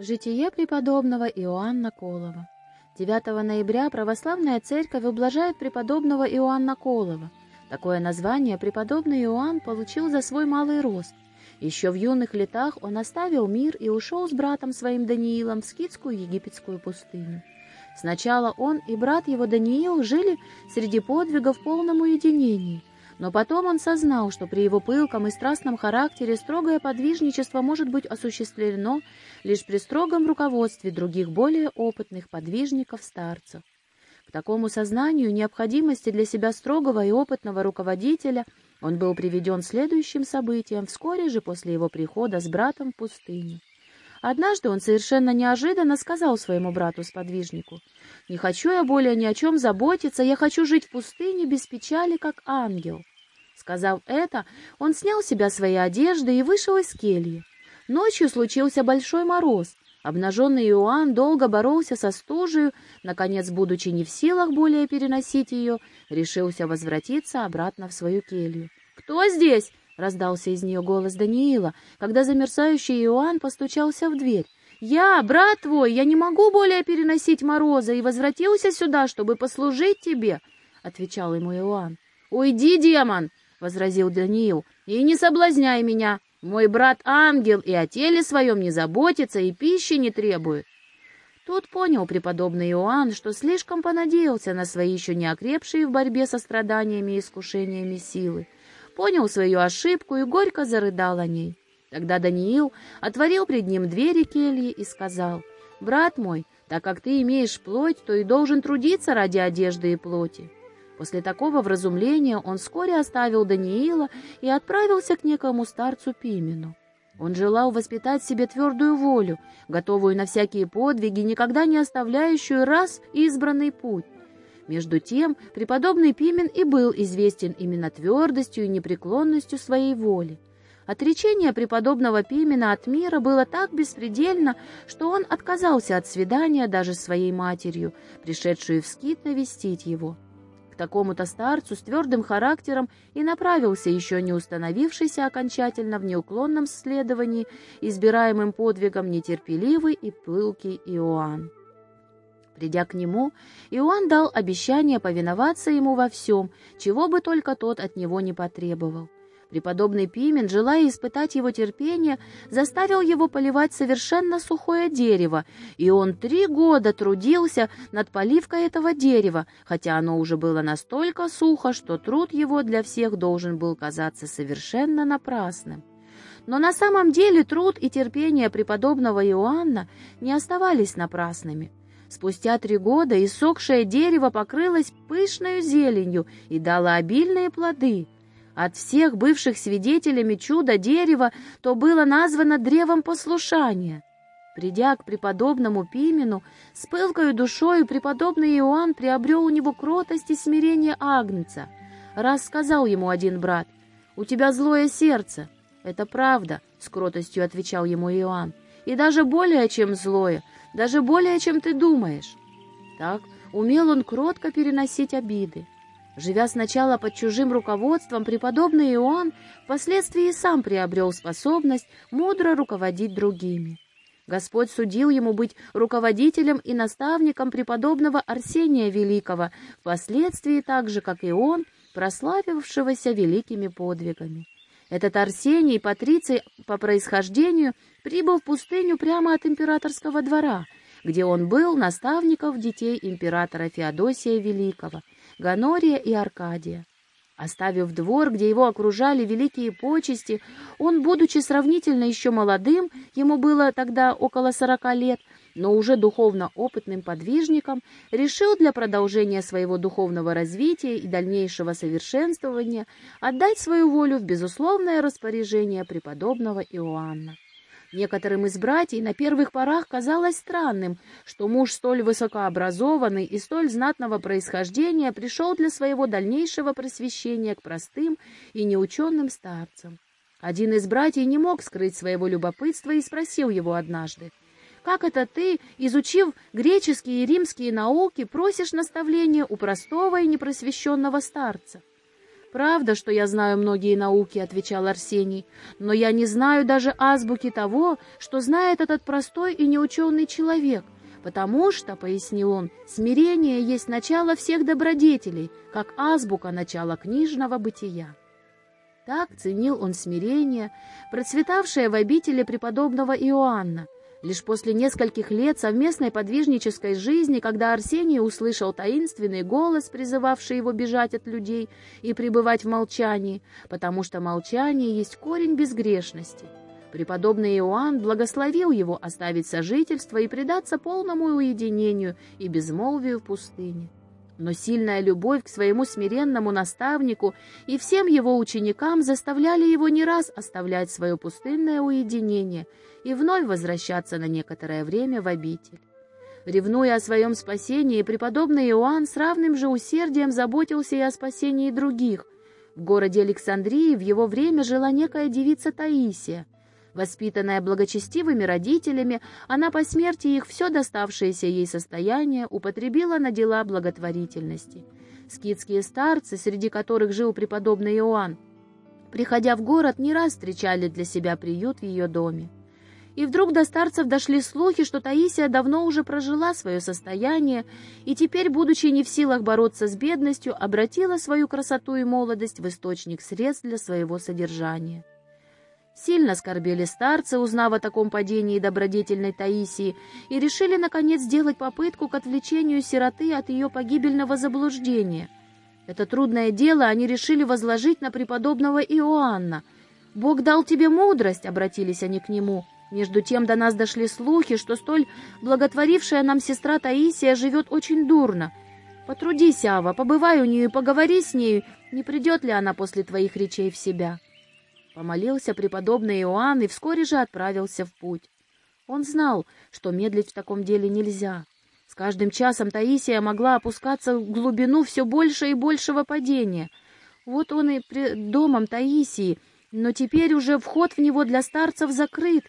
Житие преподобного Иоанна Колова 9 ноября православная церковь ублажает преподобного Иоанна Колова. Такое название преподобный Иоанн получил за свой малый рост. Еще в юных летах он оставил мир и ушел с братом своим Даниилом в скитскую египетскую пустыню. Сначала он и брат его Даниил жили среди подвигов в полном уединении, но потом он сознал, что при его пылком и страстном характере строгое подвижничество может быть осуществлено лишь при строгом руководстве других более опытных подвижников-старцев. К такому сознанию необходимости для себя строгого и опытного руководителя он был приведен следующим событием вскоре же после его прихода с братом в пустыню. Однажды он совершенно неожиданно сказал своему брату-сподвижнику, «Не хочу я более ни о чем заботиться, я хочу жить в пустыне без печали, как ангел». Сказав это, он снял с себя свои одежды и вышел из кельи. Ночью случился большой мороз. Обнаженный Иоанн долго боролся со стужей, наконец, будучи не в силах более переносить ее, решился возвратиться обратно в свою келью. «Кто здесь?» Раздался из нее голос Даниила, когда замерзающий Иоанн постучался в дверь. «Я, брат твой, я не могу более переносить мороза и возвратился сюда, чтобы послужить тебе», — отвечал ему Иоанн. «Уйди, демон!» — возразил Даниил. «И не соблазняй меня. Мой брат ангел и о теле своем не заботится, и пищи не требует». Тут понял преподобный Иоанн, что слишком понадеялся на свои еще не окрепшие в борьбе со страданиями и искушениями силы, понял свою ошибку и горько зарыдал о ней. Тогда Даниил отворил пред ним двери кельи и сказал, «Брат мой, так как ты имеешь плоть, то и должен трудиться ради одежды и плоти». После такого вразумления он вскоре оставил Даниила и отправился к некому старцу Пимену. Он желал воспитать в себе твердую волю, готовую на всякие подвиги, никогда не оставляющую раз избранный путь, между тем, преподобный Пимен и был известен именно твердостью и непреклонностью своей воли. Отречение преподобного Пимена от мира было так беспредельно, что он отказался от свидания даже своей матерью, пришедшую в скит навестить его. Такому-то старцу с твердым характером и направился еще не установившийся окончательно в неуклонном следовании избираемым подвигом нетерпеливый и пылкий Иоанн. Придя к нему, Иоанн дал обещание повиноваться ему во всем, чего бы только тот от него не потребовал. Преподобный Пимен, желая испытать его терпение, заставил его поливать совершенно сухое дерево, и он три года трудился над поливкой этого дерева, хотя оно уже было настолько сухо, что труд его для всех должен был казаться совершенно напрасным. Но на самом деле труд и терпение преподобного Иоанна не оставались напрасными. Спустя три года иссохшее дерево покрылось пышной зеленью и дало обильные плоды. От всех бывших свидетелями чуда дерева то было названо древом послушания. Придя к преподобному Пимену, с пылкою душою преподобный Иоанн приобрел у него кротость и смирение Агнца. Раз сказал ему один брат, «У тебя злое сердце». «Это правда», — с кротостью отвечал ему Иоанн, «и даже более, чем злое, даже более, чем ты думаешь. Так умел он кротко переносить обиды. Живя сначала под чужим руководством, преподобный Иоанн впоследствии сам приобрел способность мудро руководить другими. Господь судил ему быть руководителем и наставником преподобного Арсения Великого, впоследствии так же, как и он, прославившегося великими подвигами. Этот Арсений, патриций по происхождению, прибыл в пустыню прямо от императорского двора, где он был наставников детей императора Феодосия Великого, Ганория и Аркадия. Оставив двор, где его окружали великие почести, он, будучи сравнительно еще молодым, ему было тогда около сорока лет, но уже духовно опытным подвижником, решил для продолжения своего духовного развития и дальнейшего совершенствования отдать свою волю в безусловное распоряжение преподобного Иоанна. Некоторым из братьев на первых порах казалось странным, что муж столь высокообразованный и столь знатного происхождения пришел для своего дальнейшего просвещения к простым и неученным старцам. Один из братьев не мог скрыть своего любопытства и спросил его однажды, как это ты, изучив греческие и римские науки, просишь наставления у простого и непросвещенного старца? «Правда, что я знаю многие науки», — отвечал Арсений, «но я не знаю даже азбуки того, что знает этот простой и неученый человек, потому что, — пояснил он, — смирение есть начало всех добродетелей, как азбука — начало книжного бытия». Так ценил он смирение, процветавшее в обители преподобного Иоанна, Лишь после нескольких лет совместной подвижнической жизни, когда Арсений услышал таинственный голос, призывавший его бежать от людей и пребывать в молчании, потому что молчание есть корень безгрешности, преподобный Иоанн благословил его оставить сожительство и предаться полному уединению и безмолвию в пустыне но сильная любовь к своему смиренному наставнику и всем его ученикам заставляли его не раз оставлять свое пустынное уединение и вновь возвращаться на некоторое время в обитель. Ревнуя о своем спасении, преподобный Иоанн с равным же усердием заботился и о спасении других. В городе Александрии в его время жила некая девица Таисия — Воспитанная благочестивыми родителями, она по смерти их все доставшееся ей состояние употребила на дела благотворительности. Скидские старцы, среди которых жил преподобный Иоанн, приходя в город, не раз встречали для себя приют в ее доме. И вдруг до старцев дошли слухи, что Таисия давно уже прожила свое состояние и теперь, будучи не в силах бороться с бедностью, обратила свою красоту и молодость в источник средств для своего содержания. Сильно скорбели старцы, узнав о таком падении добродетельной Таисии, и решили, наконец, сделать попытку к отвлечению сироты от ее погибельного заблуждения. Это трудное дело они решили возложить на преподобного Иоанна. «Бог дал тебе мудрость», — обратились они к нему. Между тем до нас дошли слухи, что столь благотворившая нам сестра Таисия живет очень дурно. Потрудись, Ава, побывай у нее и поговори с нею, не придет ли она после твоих речей в себя». Помолился преподобный Иоанн и вскоре же отправился в путь. Он знал, что медлить в таком деле нельзя. С каждым часом Таисия могла опускаться в глубину все больше и большего падения. Вот он и пред домом Таисии, но теперь уже вход в него для старцев закрыт.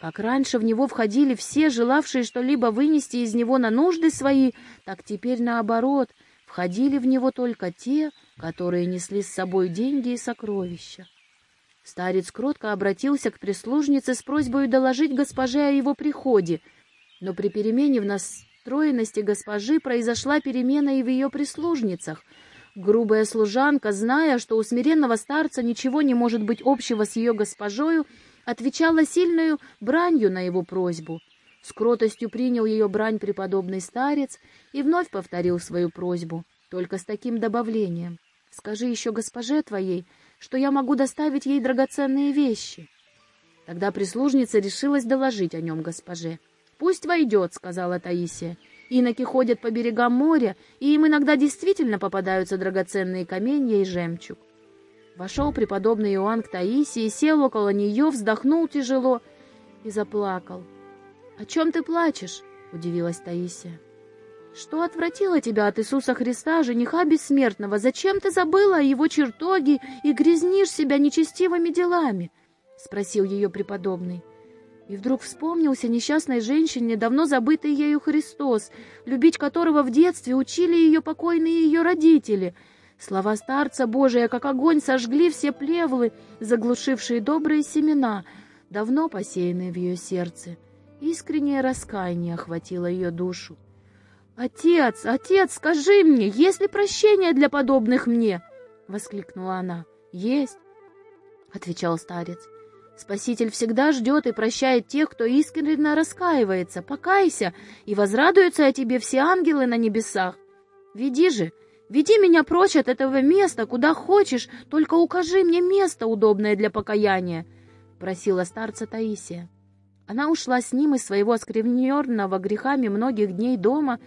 Как раньше в него входили все, желавшие что-либо вынести из него на нужды свои, так теперь наоборот, входили в него только те, которые несли с собой деньги и сокровища. Старец кротко обратился к прислужнице с просьбой доложить госпоже о его приходе, но при перемене в настроенности госпожи произошла перемена и в ее прислужницах. Грубая служанка, зная, что у смиренного старца ничего не может быть общего с ее госпожою, отвечала сильную бранью на его просьбу. С кротостью принял ее брань преподобный старец и вновь повторил свою просьбу, только с таким добавлением. «Скажи еще госпоже твоей, что я могу доставить ей драгоценные вещи. Тогда прислужница решилась доложить о нем госпоже. «Пусть войдет», — сказала Таисия. «Иноки ходят по берегам моря, и им иногда действительно попадаются драгоценные каменья и жемчуг». Вошел преподобный Иоанн к Таисии, сел около нее, вздохнул тяжело и заплакал. «О чем ты плачешь?» — удивилась Таисия. Что отвратило тебя от Иисуса Христа, жениха бессмертного? Зачем ты забыла о его чертоге и грязнишь себя нечестивыми делами? — спросил ее преподобный. И вдруг вспомнился несчастной женщине, давно забытый ею Христос, любить которого в детстве учили ее покойные ее родители. Слова старца Божия, как огонь, сожгли все плевлы, заглушившие добрые семена, давно посеянные в ее сердце. Искреннее раскаяние охватило ее душу. «Отец, отец, скажи мне, есть ли прощение для подобных мне?» — воскликнула она. «Есть», — отвечал старец. «Спаситель всегда ждет и прощает тех, кто искренне раскаивается. Покайся, и возрадуются о тебе все ангелы на небесах. Веди же, веди меня прочь от этого места, куда хочешь, только укажи мне место, удобное для покаяния», — просила старца Таисия. Она ушла с ним из своего оскверненного грехами многих дней дома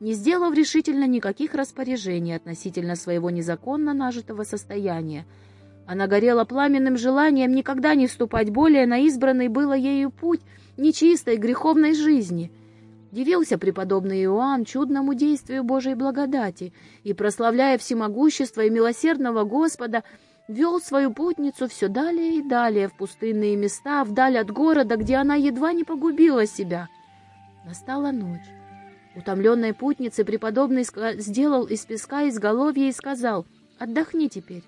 не сделав решительно никаких распоряжений относительно своего незаконно нажитого состояния. Она горела пламенным желанием никогда не вступать более на избранный было ею путь нечистой греховной жизни. Дивился преподобный Иоанн чудному действию Божией благодати и, прославляя всемогущество и милосердного Господа, вел свою путницу все далее и далее в пустынные места, вдаль от города, где она едва не погубила себя. Настала ночь. Утомленной путнице преподобный сделал из песка изголовье и сказал, Отдохни теперь».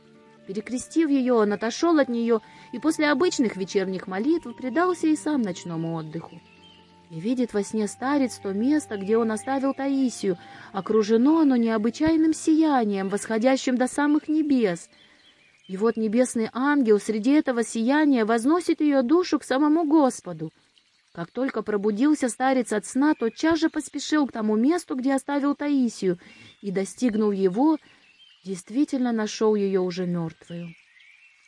Перекрестив ее, он отошел от нее и после обычных вечерних молитв предался и сам ночному отдыху. И видит во сне старец то место, где он оставил Таисию. Окружено оно необычайным сиянием, восходящим до самых небес. И вот небесный ангел среди этого сияния возносит ее душу к самому Господу. Как только пробудился старец от сна, тотчас же поспешил к тому месту, где оставил Таисию, и, достигнув его, действительно нашел ее уже мертвую.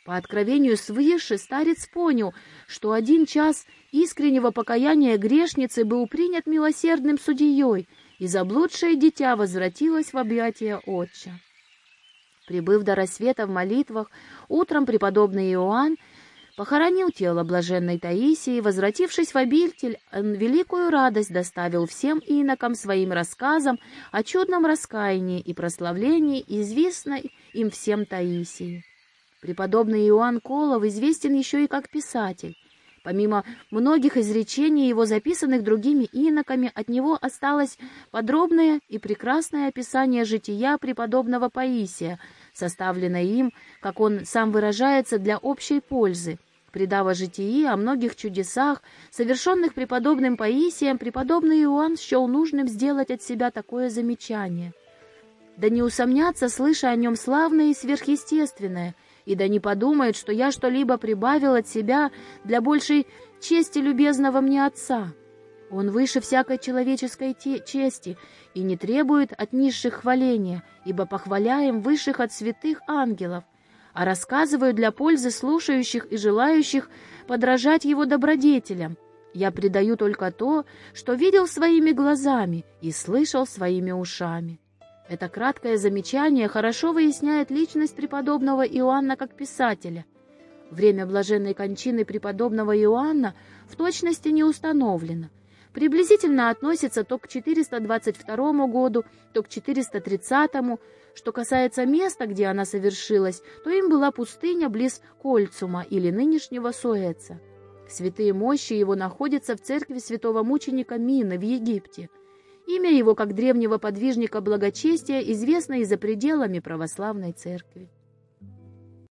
По откровению свыше старец понял, что один час искреннего покаяния грешницы был принят милосердным судьей, и заблудшее дитя возвратилось в объятия отча. Прибыв до рассвета в молитвах, утром преподобный Иоанн похоронил тело блаженной Таисии, возвратившись в обитель, великую радость доставил всем инокам своим рассказам о чудном раскаянии и прославлении известной им всем Таисии. Преподобный Иоанн Колов известен еще и как писатель. Помимо многих изречений его, записанных другими иноками, от него осталось подробное и прекрасное описание жития преподобного Паисия, составленное им, как он сам выражается, для общей пользы. Придава житии о многих чудесах, совершенных преподобным Паисием, преподобный Иоанн счел нужным сделать от себя такое замечание. Да не усомнятся, слыша о нем славное и сверхъестественное — и да не подумает, что я что-либо прибавил от себя для большей чести любезного мне отца. Он выше всякой человеческой чести и не требует от низших хваления, ибо похваляем высших от святых ангелов, а рассказываю для пользы слушающих и желающих подражать его добродетелям. Я предаю только то, что видел своими глазами и слышал своими ушами. Это краткое замечание хорошо выясняет личность преподобного Иоанна как писателя. Время блаженной кончины преподобного Иоанна в точности не установлено. Приблизительно относится то к 422 году, то к 430. Что касается места, где она совершилась, то им была пустыня близ Кольцума или нынешнего Суэца. Святые мощи его находятся в церкви святого мученика Мины в Египте – Имя его, как древнего подвижника благочестия, известно и за пределами православной церкви.